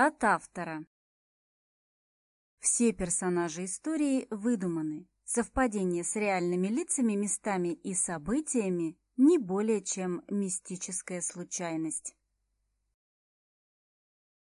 От автора. Все персонажи истории выдуманы. Совпадение с реальными лицами, местами и событиями не более чем мистическая случайность.